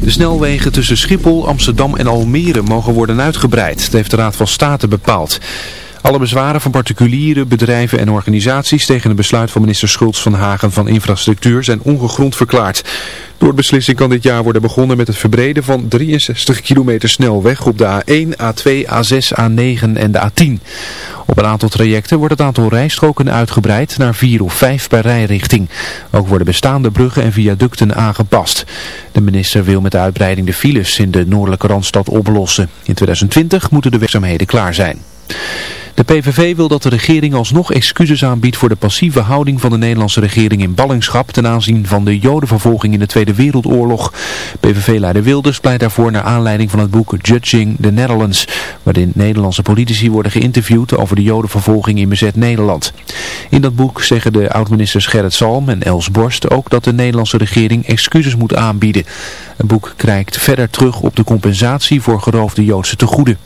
De snelwegen tussen Schiphol, Amsterdam en Almere mogen worden uitgebreid. Dat heeft de Raad van State bepaald. Alle bezwaren van particulieren, bedrijven en organisaties tegen het besluit van minister Schultz van Hagen van Infrastructuur zijn ongegrond verklaard. Door de beslissing kan dit jaar worden begonnen met het verbreden van 63 kilometer snelweg op de A1, A2, A6, A9 en de A10. Op een aantal trajecten wordt het aantal rijstroken uitgebreid naar 4 of 5 per rijrichting. Ook worden bestaande bruggen en viaducten aangepast. De minister wil met de uitbreiding de files in de noordelijke Randstad oplossen. In 2020 moeten de werkzaamheden klaar zijn. De PVV wil dat de regering alsnog excuses aanbiedt voor de passieve houding van de Nederlandse regering in ballingschap ten aanzien van de jodenvervolging in de Tweede Wereldoorlog. PVV-leider Wilders pleit daarvoor naar aanleiding van het boek Judging the Netherlands, waarin Nederlandse politici worden geïnterviewd over de jodenvervolging in bezet Nederland. In dat boek zeggen de oud-ministers Gerrit Salm en Els Borst ook dat de Nederlandse regering excuses moet aanbieden. Het boek kijkt verder terug op de compensatie voor geroofde Joodse tegoeden.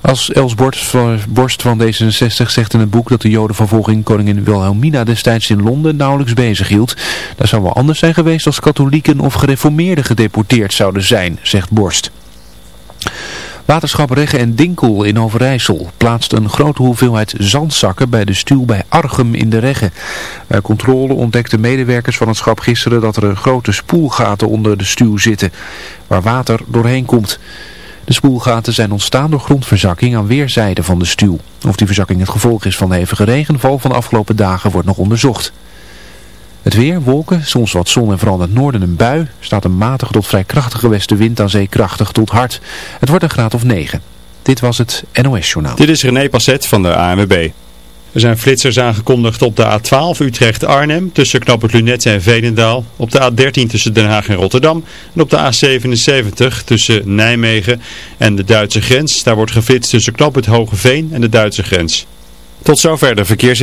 Als Els Borst van D66 zegt in het boek dat de jodenvervolging koningin Wilhelmina destijds in Londen nauwelijks bezig hield. Dat zou wel anders zijn geweest als katholieken of gereformeerden gedeporteerd zouden zijn, zegt Borst. Waterschap Regge en Dinkel in Overijssel plaatst een grote hoeveelheid zandzakken bij de stuw bij Archem in de Regge. Bij controle ontdekten medewerkers van het schap gisteren dat er grote spoelgaten onder de stuw zitten, waar water doorheen komt. De spoelgaten zijn ontstaan door grondverzakking aan weerszijden van de stuw. Of die verzakking het gevolg is van de hevige regenval van de afgelopen dagen wordt nog onderzocht. Het weer, wolken, soms wat zon en vooral in het noorden een bui. Staat een matige tot vrij krachtige westenwind aan zee krachtig tot hard. Het wordt een graad of 9. Dit was het NOS Journaal. Dit is René Passet van de ANWB. Er zijn flitsers aangekondigd op de A12 Utrecht-Arnhem tussen Knoppen Lunet en Veenendaal. Op de A13 tussen Den Haag en Rotterdam. En op de A77 tussen Nijmegen en de Duitse grens. Daar wordt geflitst tussen Knop het Hoge Veen en de Duitse grens. Tot zover de verkeers...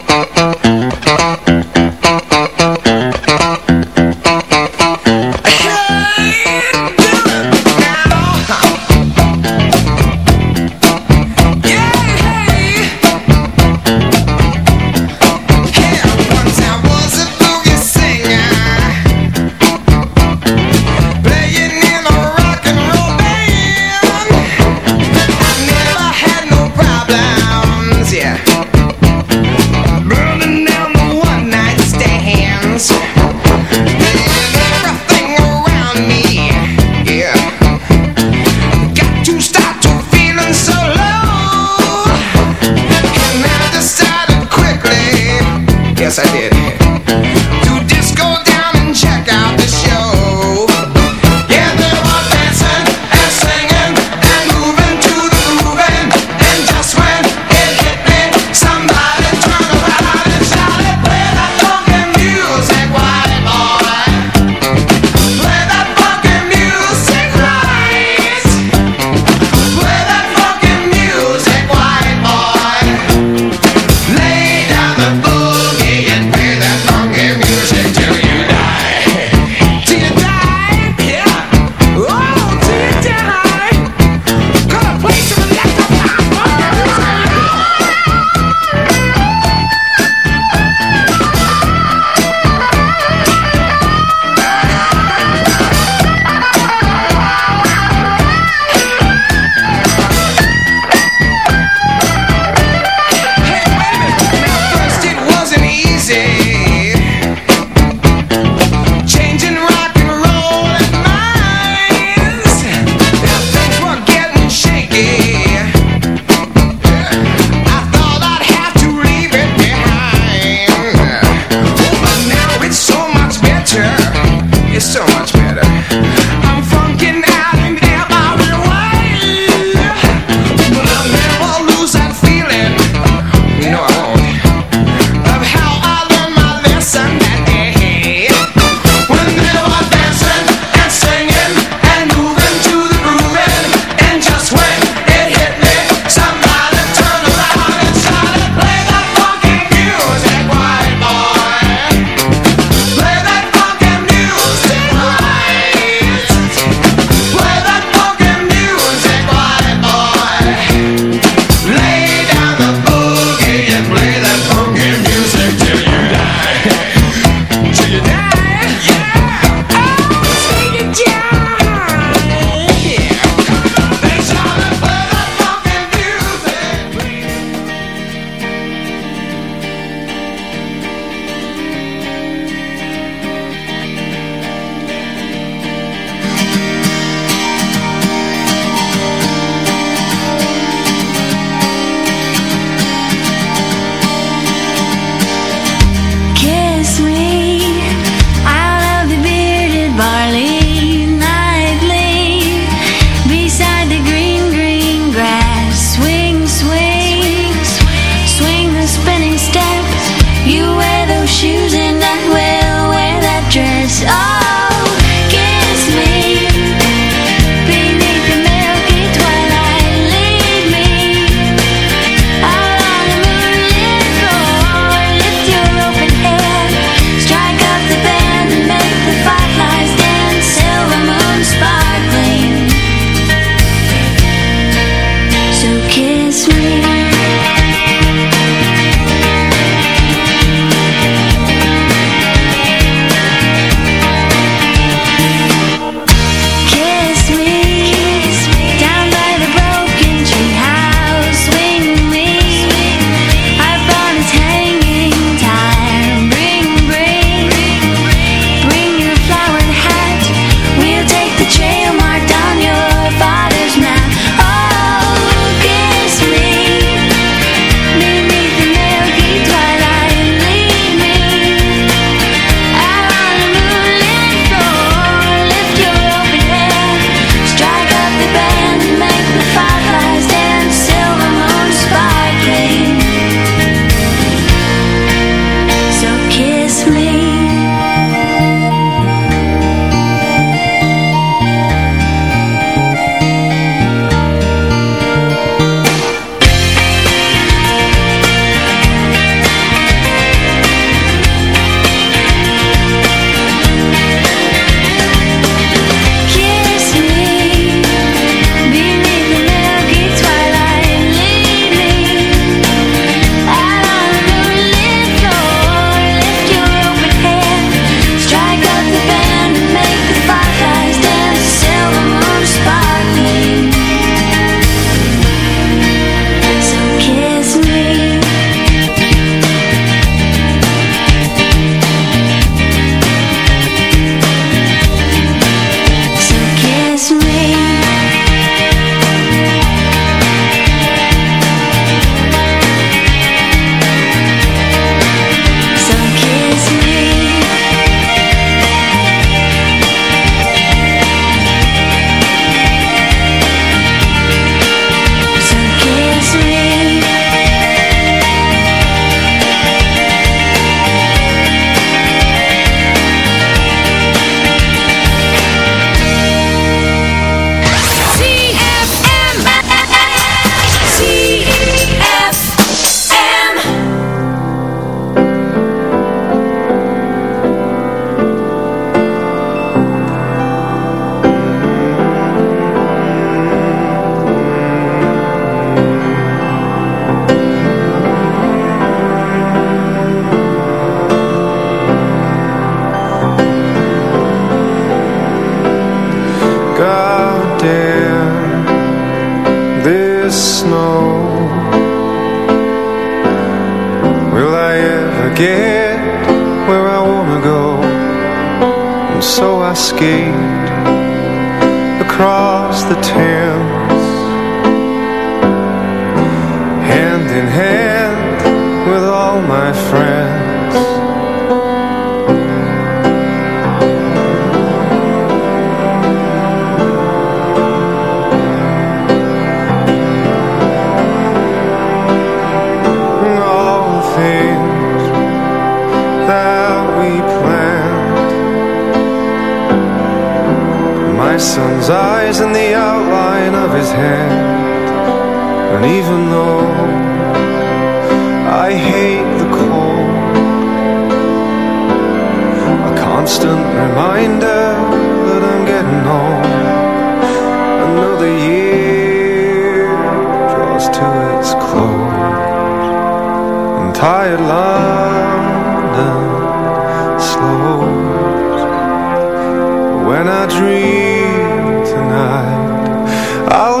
dream tonight. I'll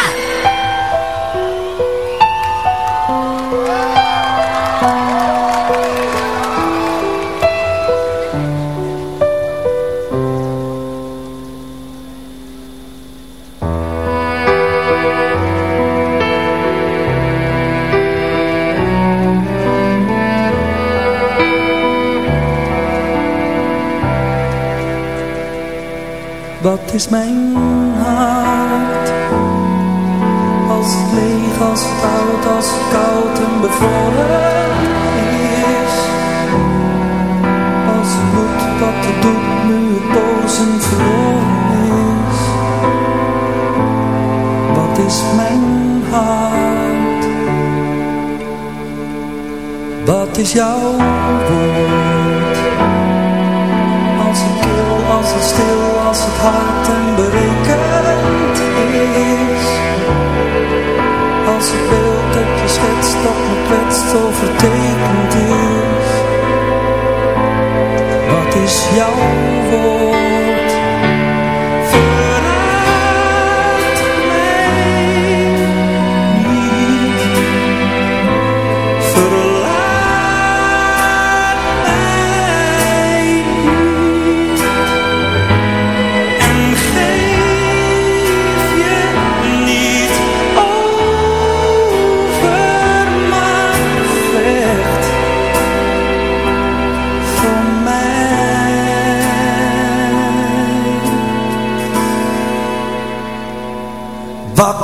Is mijn hart. Als leeg, als oud, als koud en bevroren is. Als moet wat het doet nu het en verloren is. Wat is mijn hart. Wat is jouw woord. Als het kil, als het stil als het hard en berekend is Als het beeld dat je schetst dat me kwetst overtekend is Wat is jouw woord?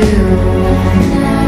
do.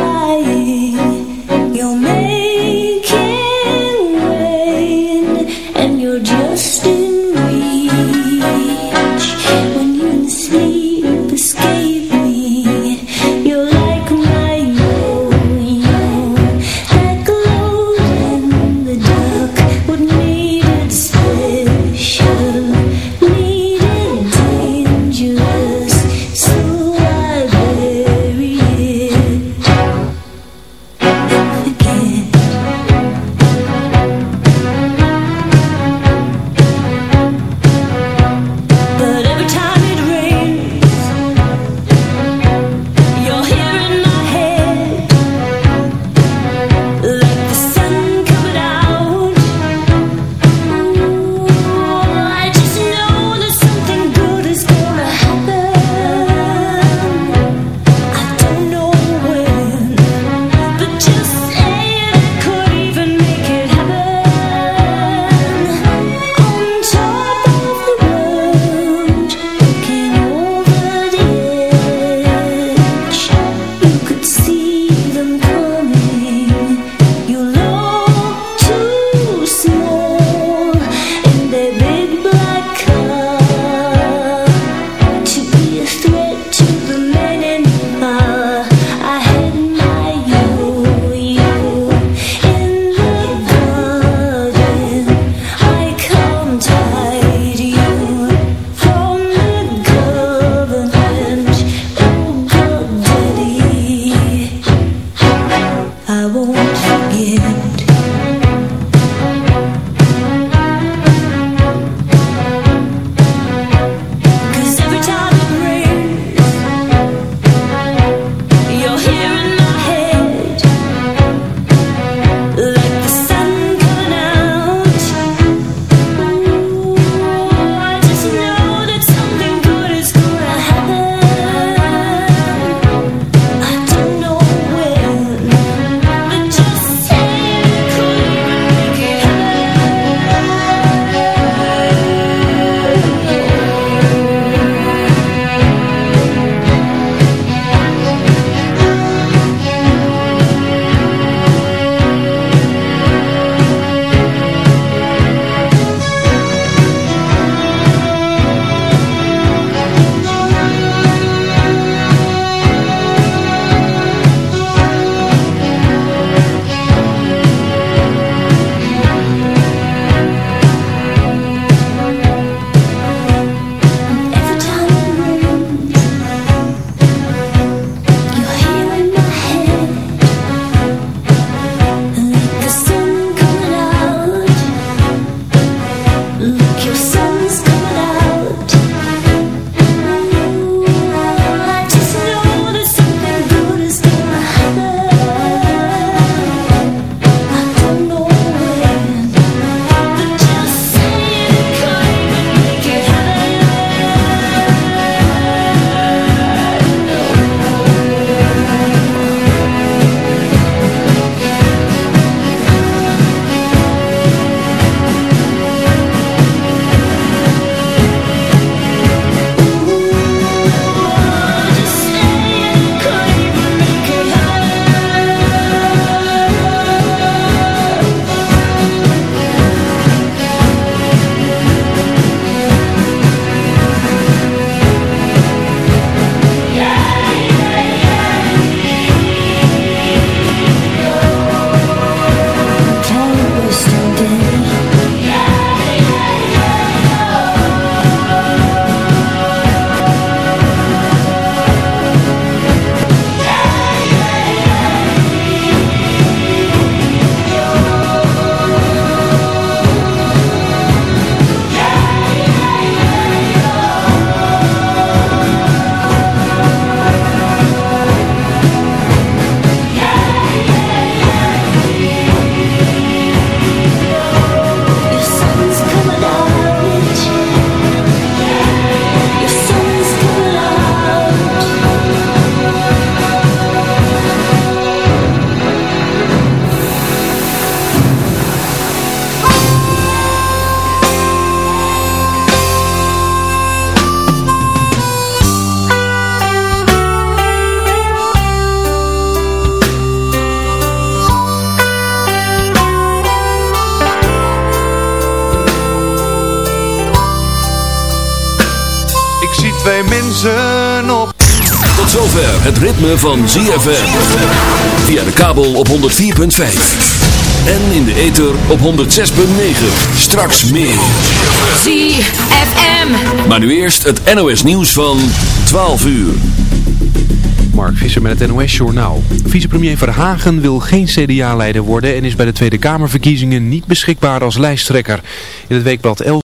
crying. Ritme van ZFM. Via de kabel op 104.5. En in de ether op 106.9. Straks meer. ZFM. Maar nu eerst het NOS nieuws van 12 uur. Mark Visser met het NOS Journaal. Vicepremier Verhagen wil geen CDA-leider worden en is bij de Tweede Kamerverkiezingen niet beschikbaar als lijsttrekker. In het weekblad El